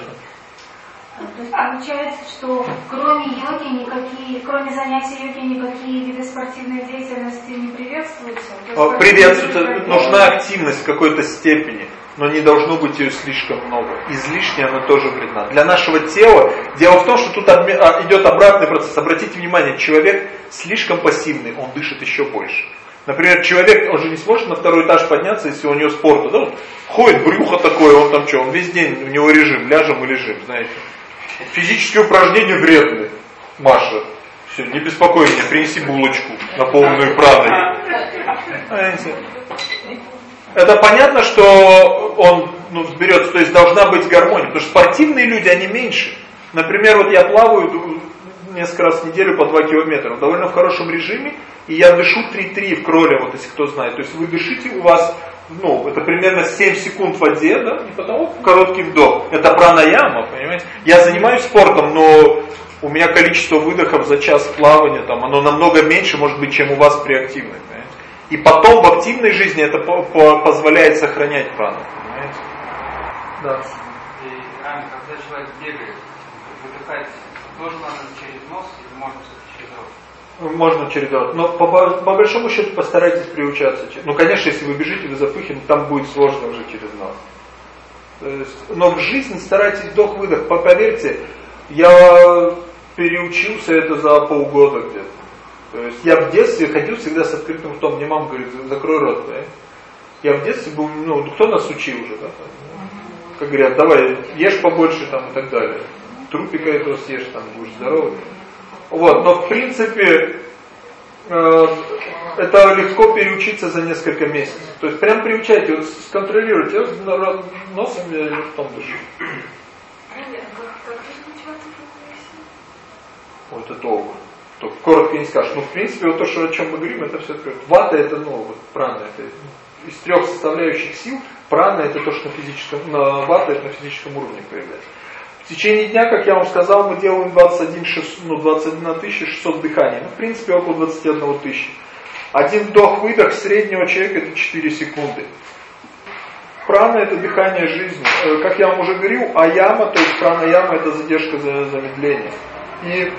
То есть получается, что кроме йоги никакие, кроме занятий йоги никакие виды спортивной деятельности не приветствуются? А, приветствуется, нужна активность в какой-то степени, но не должно быть ее слишком много. Излишняя она тоже вредна. Для нашего тела, дело в том, что тут а, идет обратный процесс. Обратите внимание, человек слишком пассивный, он дышит еще больше. Например, человек, он же не сможет на второй этаж подняться, если у него спорта, да? Ходит брюхо такое, он там что, он весь день, у него режим, ляжем и лежим, знаете. Физические упражнения вредны. Маша, все, не беспокой меня, принеси булочку, наполненную праной. Это понятно, что он ну, берется, то есть должна быть гармония, потому что спортивные люди, они меньше. Например, вот я плаваю несколько раз в неделю по 2 километра, довольно в хорошем режиме, и я дышу 3-3 в кроле, вот если кто знает. То есть вы дышите, у вас ну, это примерно 7 секунд в воде, да, и потом короткий вдох. Это пранаяма, понимаете? Я занимаюсь спортом, но у меня количество выдохов за час плавания, там, оно намного меньше, может быть, чем у вас при активной, понимаете? И потом в активной жизни это по по позволяет сохранять прану, понимаете? Да. И, когда человек бегает, выдыхать тоже надо через нос или можно можно чередовать. Но по, по большому счету постарайтесь приучаться. Ну, конечно, если вы бежите, вы запыханы, там будет сложно уже через нас. Есть, но в жизни старайтесь вдох-выдох. Поверьте, я переучился это за полгода где-то. То есть я в детстве ходил всегда с открытым ртом. Мне мама говорит, закрой рот. Да? Я в детстве был, ну, кто нас учил уже, да? Как говорят, давай, ешь побольше там и так далее. Трупика этого съешь, там будешь здоровый. Вот, но в принципе, э, это легко переучиться за несколько месяцев. То есть прям приучайте, вот сконтролируйте, вот носом или ртом дышу. Вот это долго. То коротко не скажешь. Ну, в принципе, вот то, что, о чем мы говорим, это все такое. Вата это, ну, вот прана, это из трех составляющих сил, прана это то, что на физическом, на вата это на физическом уровне появляется. В течение дня, как я вам сказал, мы делаем 21, 6, ну, 21 600 дыханий. Ну, в принципе, около 21 тысячи. Один вдох-выдох среднего человека это 4 секунды. Прана это дыхание жизни. Э, как я вам уже говорил, аяма, то есть прана-яма это задержка за замедления. И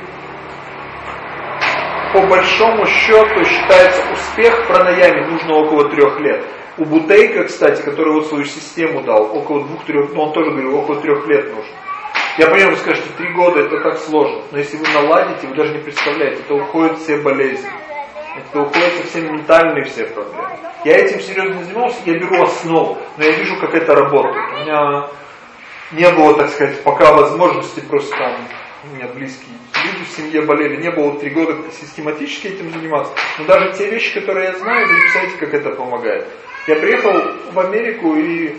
по большому счету считается успех пранаяме нужно около трех лет. У Бутейка, кстати, который вот свою систему дал, около двух-трех, ну он тоже говорил, около трех лет нужно. Я понимаю, вы скажете, три года это как сложно, но если вы наладите, вы даже не представляете, это уходят все болезни, это уходят все ментальные все проблемы. Я этим серьезно занимался, я беру основу, но я вижу, как это работает. У меня не было, так сказать, пока возможности просто там, у меня близкие люди в семье болели, не было три года систематически этим заниматься. Но даже те вещи, которые я знаю, вы не как это помогает. Я приехал в Америку и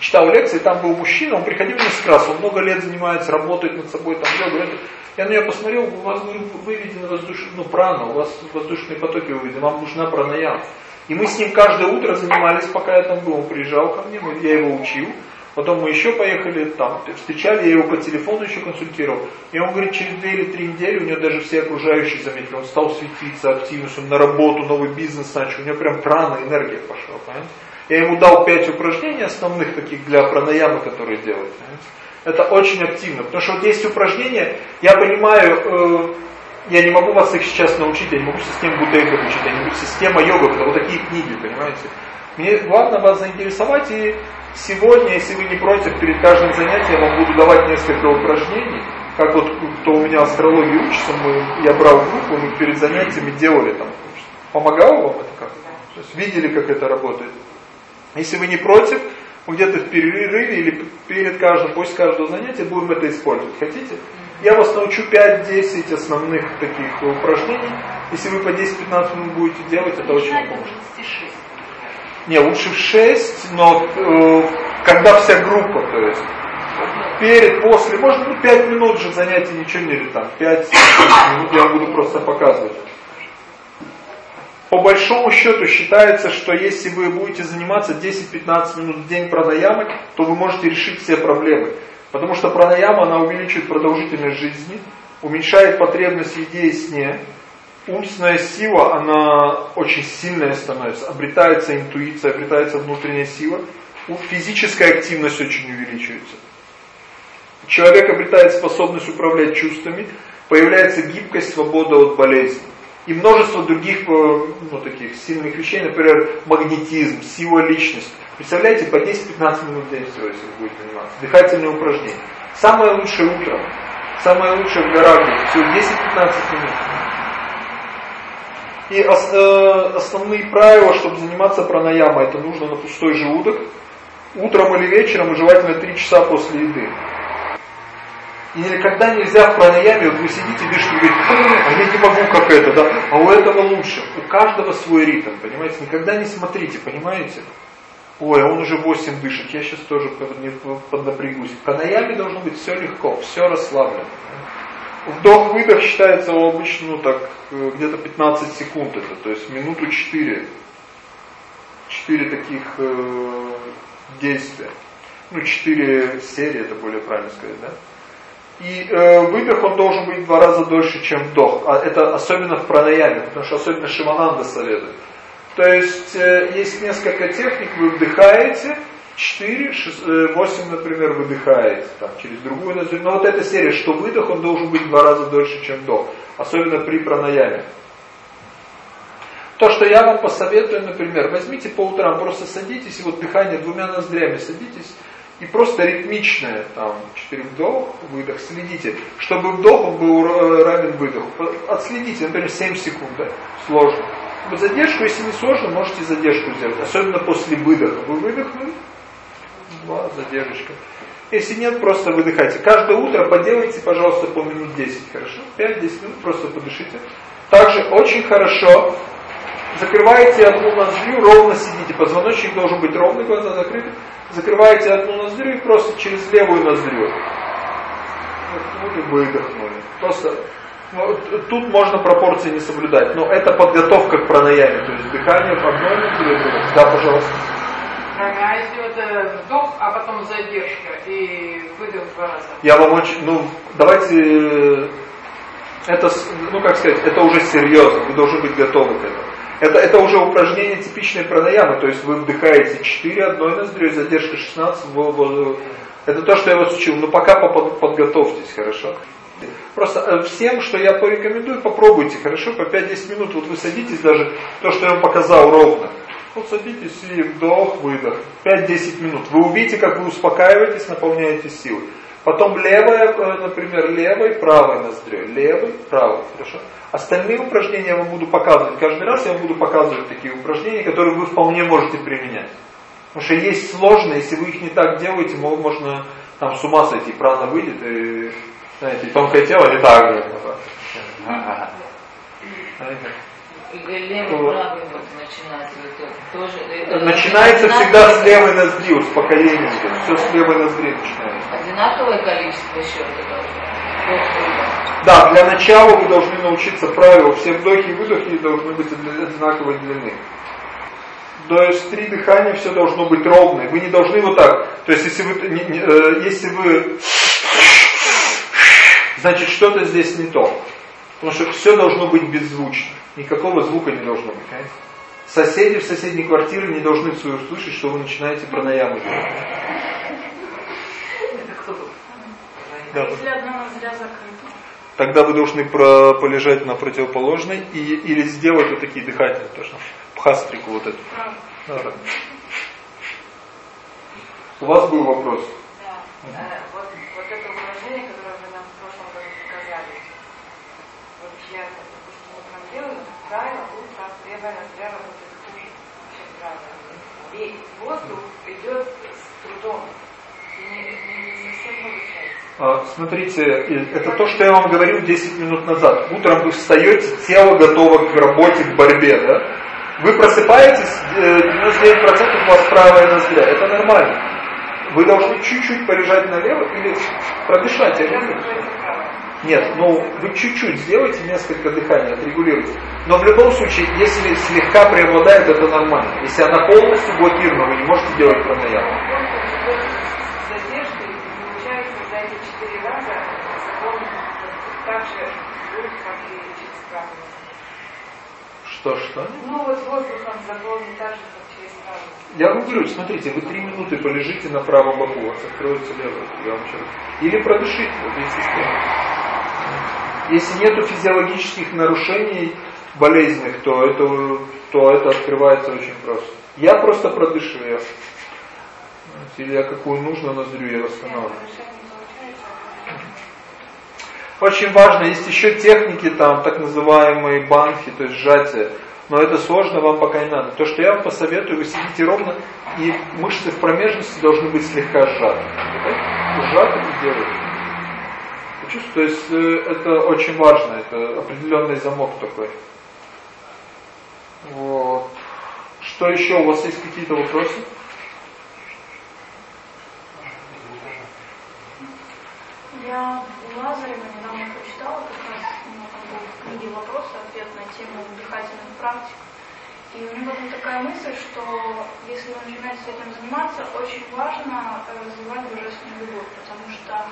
читал лекции, там был мужчина, он приходил несколько раз, он много лет занимается, работает над собой, там йога. Я на нее посмотрел, у вас выведены воздушные, ну, прана, у вас воздушные потоки выведены, вам нужна пранаяма. И мы с ним каждое утро занимались, пока я там был, он приезжал ко мне, я его учил. Потом мы еще поехали, там, встречали, я его по телефону еще консультировал. И он говорит, через две или три недели у него даже все окружающие заметили, он стал светиться, активность, он на работу, новый бизнес начал, у него прям прана, энергия пошла, понимаете? Я ему дал пять упражнений основных таких для пранаямы, которые делать. Понимаете? Это очень активно, потому что вот есть упражнения, я понимаю, э, я не могу вас их сейчас научить, я не могу систему Будейка учить, я не могу система йога, это вот такие книги, понимаете? Мне главное вас заинтересовать и Сегодня, если вы не против, перед каждым занятием я вам буду давать несколько упражнений. Как вот кто у меня астрологии учится, мы, я брал группу, мы перед занятиями делали там. Помогало вам это как? То есть видели, как это работает. Если вы не против, где-то в перерыве или перед каждым, после каждого занятия будем это использовать. Хотите? Я вас научу 5-10 основных таких упражнений. Если вы по 10-15 минут будете делать, это очень поможет. Не, лучше в 6, но э, когда вся группа, то есть перед, после, может быть 5 минут же занятия ничего не или там 5 минут я буду просто показывать. По большому счету считается, что если вы будете заниматься 10-15 минут в день пранаямой, то вы можете решить все проблемы. Потому что пранаяма, она увеличивает продолжительность жизни, уменьшает потребность в еде и сне, умственная сила, она очень сильная становится, обретается интуиция, обретается внутренняя сила, физическая активность очень увеличивается. Человек обретает способность управлять чувствами, появляется гибкость, свобода от болезни. И множество других э, ну, таких сильных вещей, например, магнетизм, сила личности. Представляете, по 10-15 минут в день всего, если вы будете заниматься. Дыхательные упражнения. Самое лучшее утро, самое лучшее в горах, всего 10-15 минут. И э, основные правила, чтобы заниматься пранаямой, это нужно на пустой желудок, утром или вечером, и желательно 3 часа после еды. И никогда нельзя в пранаяме, вот вы сидите, дышите, и говорите, а я не могу как это, да, а у этого лучше. У каждого свой ритм, понимаете, никогда не смотрите, понимаете. Ой, а он уже 8 дышит, я сейчас тоже поднапрягусь. В пранаяме должно быть все легко, все расслаблено. Вдох-выдох считается обычно ну, так э, где-то 15 секунд это, то есть минуту 4. 4 таких э, действия. Ну, 4 серии, это более правильно сказать, да? И э, выдох он должен быть в два раза дольше, чем вдох. А это особенно в пранаяме, потому что особенно Шимананда советует. То есть э, есть несколько техник, вы вдыхаете, 4, 6, 8, например, выдыхаете там, через другую ноздрю. Но вот эта серия, что выдох, он должен быть в два раза дольше, чем вдох. Особенно при пранаяме. То, что я вам посоветую, например, возьмите по утрам, просто садитесь, и вот дыхание двумя ноздрями садитесь, и просто ритмичное, там, 4 вдох, выдох, следите, чтобы вдох был равен выдоху. Отследите, например, 7 секунд, да, сложно. Вот задержку, если не сложно, можете задержку сделать, особенно после выдоха. Вы выдохнули, два, задержка. Если нет, просто выдыхайте. Каждое утро поделайте, пожалуйста, по минут 10, хорошо? 5-10 минут, просто подышите. Также очень хорошо закрываете одну ноздрю, ровно сидите. Позвоночник должен быть ровный, глаза закрыты. Закрываете одну ноздрю и просто через левую ноздрю. Вдохнули, выдохнули. Просто ну, тут можно пропорции не соблюдать, но это подготовка к пранаяме, то есть дыхание по одной ноздре, да, пожалуйста. А если вот э, вдох, а потом задержка и выдох два раза? Я вам очень, ну, давайте, это, ну, как сказать, это уже серьезно, вы должны быть готовы к этому. Это, это уже упражнение типичной пранаямы, то есть вы вдыхаете 4 одной ноздрю, задержка 16, это то, что я вас учил, но пока подготовьтесь, хорошо? Просто э, всем, что я порекомендую, попробуйте, хорошо, по 5-10 минут, вот вы садитесь даже, то, что я вам показал ровно. Вот садитесь и вдох, выдох, 5-10 минут. Вы увидите, как вы успокаиваетесь, наполняете силой. Потом левая, э, например, левой, правой ноздрю, левой, правой, хорошо. Остальные упражнения я вам буду показывать. Каждый раз я вам буду показывать такие упражнения, которые вы вполне можете применять. Потому что есть сложные, если вы их не так делаете, можно там с ума сойти, прана выйдет и знаете, тонкое тело не так же. Начинается всегда с левой ноздри, успокоение. Все с левой ноздри начинается. Одинаковое количество счета должно Да, для начала вы должны научиться правилу. Все вдохи и выдохи должны быть одинаковой длины. То есть три дыхания все должно быть ровное. Вы не должны вот так. То есть если вы, не, не, э, если вы значит что-то здесь не то. Потому что все должно быть беззвучно. Никакого звука не должно быть. Понимаете? Соседи в соседней квартире не должны услышать, что вы начинаете пранаяму делать. Да. Если одна ноздря закрыта. Тогда вы должны про, полежать на противоположной и, или сделать вот такие дыхательные, точно, пхастрику вот эту. Да. У вас был вопрос? Да. Э, вот, вот это упражнение, которое вы нам в прошлом году показали, вот я, допустим, утром ноздря работает хуже, чем правая. И воздух идет с трудом. А, смотрите, это то, что я вам говорил 10 минут назад. Утром вы встаете, тело готово к работе, к борьбе, да? Вы просыпаетесь, 99% э, у вас правая ноздря, это нормально. Вы должны чуть-чуть полежать налево или продышать. Нет, ну вы чуть-чуть сделайте несколько дыханий, отрегулируйте. Но в любом случае, если слегка преобладает, это нормально. Если она полностью блокирована, вы не можете делать пранаяму. Что, что? Ну вот воздухом заполнить так же, я вам говорю, смотрите, вы три минуты полежите на правом боку, у вас откроется левый. Я вам сейчас... Или продышите, вот есть система. Если нет физиологических нарушений болезненных, то это, то это открывается очень просто. Я просто продышу, я, или я какую нужно ноздрю, я восстанавливаю. Очень важно, есть еще техники, там, так называемые банки, то есть сжатие но это сложно, вам пока не надо. То, что я вам посоветую, вы сидите ровно, и мышцы в промежности должны быть слегка сжаты. Сжаты и делаете. То есть э, это очень важно, это определенный замок такой. Вот. Что еще? У вас есть какие-то вопросы? Я у Прочитала как раз в книге «Вопросы», ответ на тему дыхательных практик. И у меня была такая мысль, что если вы начинаете этим заниматься, очень важно развивать божественную любовь, потому что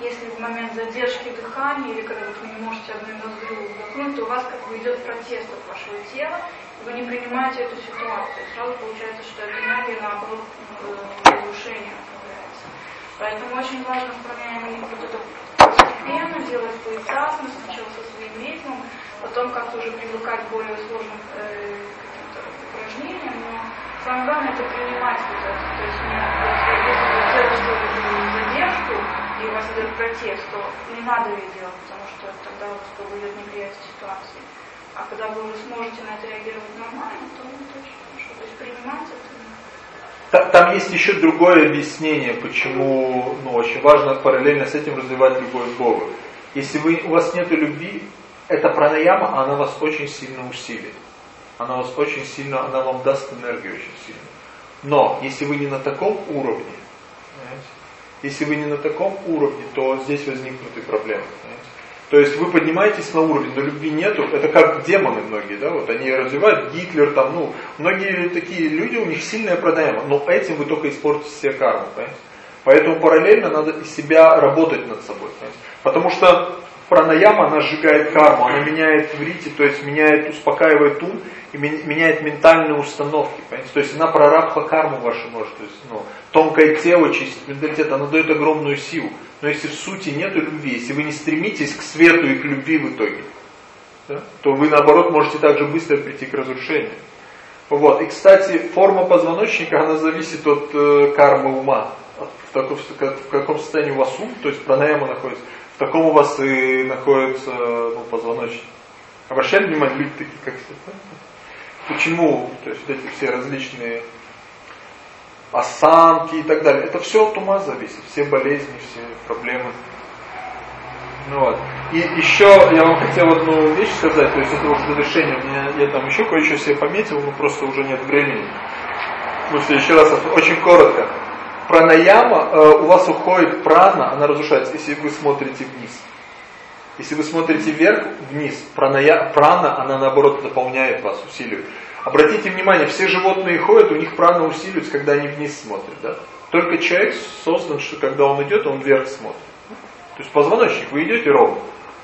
если в момент задержки дыхания или когда вы не можете одной ноздрю вдохнуть, то у вас как бы идет протест от вашего тела, и вы не принимаете эту ситуацию. Сразу получается, что эта энергия наоборот э, разрушение направляется. Поэтому очень важно в вот это постепенно, делать поэтапно, сначала со своим ритмом, потом как-то уже привыкать к более сложным э, упражнениям, но самое главное это принимать вот это. То есть не, если вы делаете задержку, и у вас идет протест, то не надо ее делать, потому что тогда у вас поведет неприятие ситуации. А когда вы уже сможете на это реагировать нормально, то это очень хорошо. То есть принимать это там есть еще другое объяснение, почему ну, очень важно параллельно с этим развивать любовь к Богу. Если вы, у вас нет любви, эта пранаяма, она вас очень сильно усилит. Она вас очень сильно, она вам даст энергию очень сильно. Но, если вы не на таком уровне, если вы не на таком уровне, то здесь возникнут и проблемы. Понимаете? То есть вы поднимаетесь на уровень, но любви нету. Это как демоны многие, да, вот они развивают, Гитлер там, ну, многие такие люди, у них сильная продаема, но этим вы только испортите себе карму, понимаете? Поэтому параллельно надо себя работать над собой, понимаете? Потому что пранаяма, она сжигает карму, она меняет врити, то есть меняет, успокаивает ум и меняет ментальные установки. Понимаете? То есть она прорабха карму вашу может, то есть ну, тонкое тело чистит, менталитет, она дает огромную силу. Но если в сути нет любви, если вы не стремитесь к свету и к любви в итоге, да, то вы наоборот можете также быстро прийти к разрушению. Вот. И кстати, форма позвоночника, она зависит от э, кармы ума. В, таком, в каком состоянии у вас ум, то есть пранаяма находится, в таком у вас и находится ну, позвоночник. Обращали внимание, люди такие, как все. Почему? То есть вот эти все различные осанки и так далее. Это все от ума зависит. Все болезни, все проблемы. Ну вот. И еще я вам хотел одну вещь сказать, то есть это уже завершение. Меня, я там еще кое-что себе пометил, но просто уже нет времени. Ну что, еще раз, очень коротко. Пранаяма, э, у вас уходит прана, она разрушается, если вы смотрите вниз. Если вы смотрите вверх, вниз, праная, прана, она наоборот дополняет вас, усиливает. Обратите внимание, все животные ходят, у них прана усиливается, когда они вниз смотрят. Да? Только человек создан, что когда он идет, он вверх смотрит. То есть позвоночник, вы идете ровно.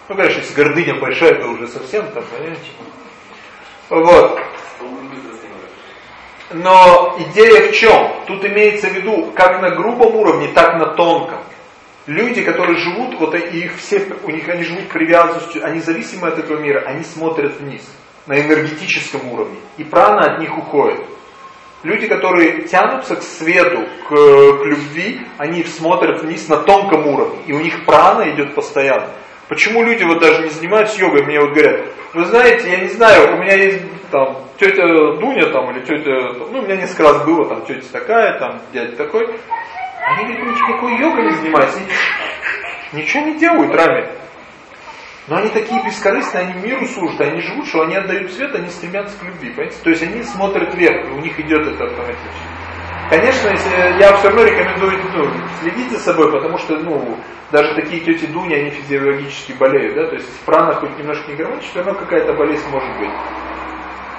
Ну, конечно, если гордыня большая, то уже совсем там, понимаете. Вот. Но идея в чем? Тут имеется в виду, как на грубом уровне, так на тонком. Люди, которые живут, вот их все, у них они живут привязанностью, они зависимы от этого мира, они смотрят вниз, на энергетическом уровне. И прана от них уходит. Люди, которые тянутся к свету, к, к любви, они смотрят вниз на тонком уровне. И у них прана идет постоянно. Почему люди вот даже не занимаются йогой, мне вот говорят, вы знаете, я не знаю, у меня есть там тетя Дуня там или тетя, ну у меня несколько раз было там тетя такая, там дядя такой, они говорят, никакой йогой не занимаются, ничего не делают раме. Но они такие бескорыстные, они миру служат, они живут, что они отдают свет, они стремятся к любви, понимаете? То есть они смотрят вверх, у них идет это автоматически. Конечно, если, я все равно рекомендую ну, следить за собой, потому что ну, даже такие тети Дуни, они физиологически болеют, да, то есть если прана хоть немножко не гармонична, все какая-то болезнь может быть.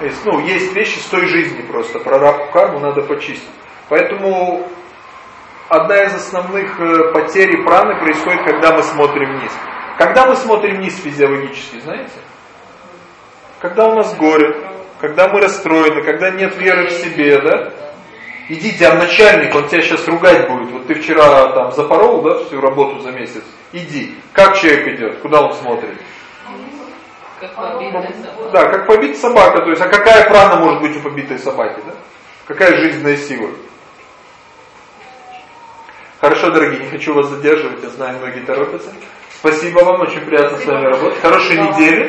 То есть, ну, есть вещи с той жизни просто, прорабку карму надо почистить. Поэтому одна из основных э, потерь праны происходит, когда мы смотрим вниз. Когда мы смотрим вниз физиологически, знаете? Когда у нас горе, когда мы расстроены, когда нет веры в себе, да? Иди, тебя начальник, он тебя сейчас ругать будет. Вот ты вчера там запорол, да, всю работу за месяц. Иди. Как человек идет? Куда он смотрит? Как побитая собака. Да, как побитая собака. То есть, а какая прана может быть у побитой собаки, да? Какая жизненная сила? Хорошо, дорогие, не хочу вас задерживать, я знаю, многие торопятся. Спасибо вам, очень приятно с вами работать. Хорошей недели.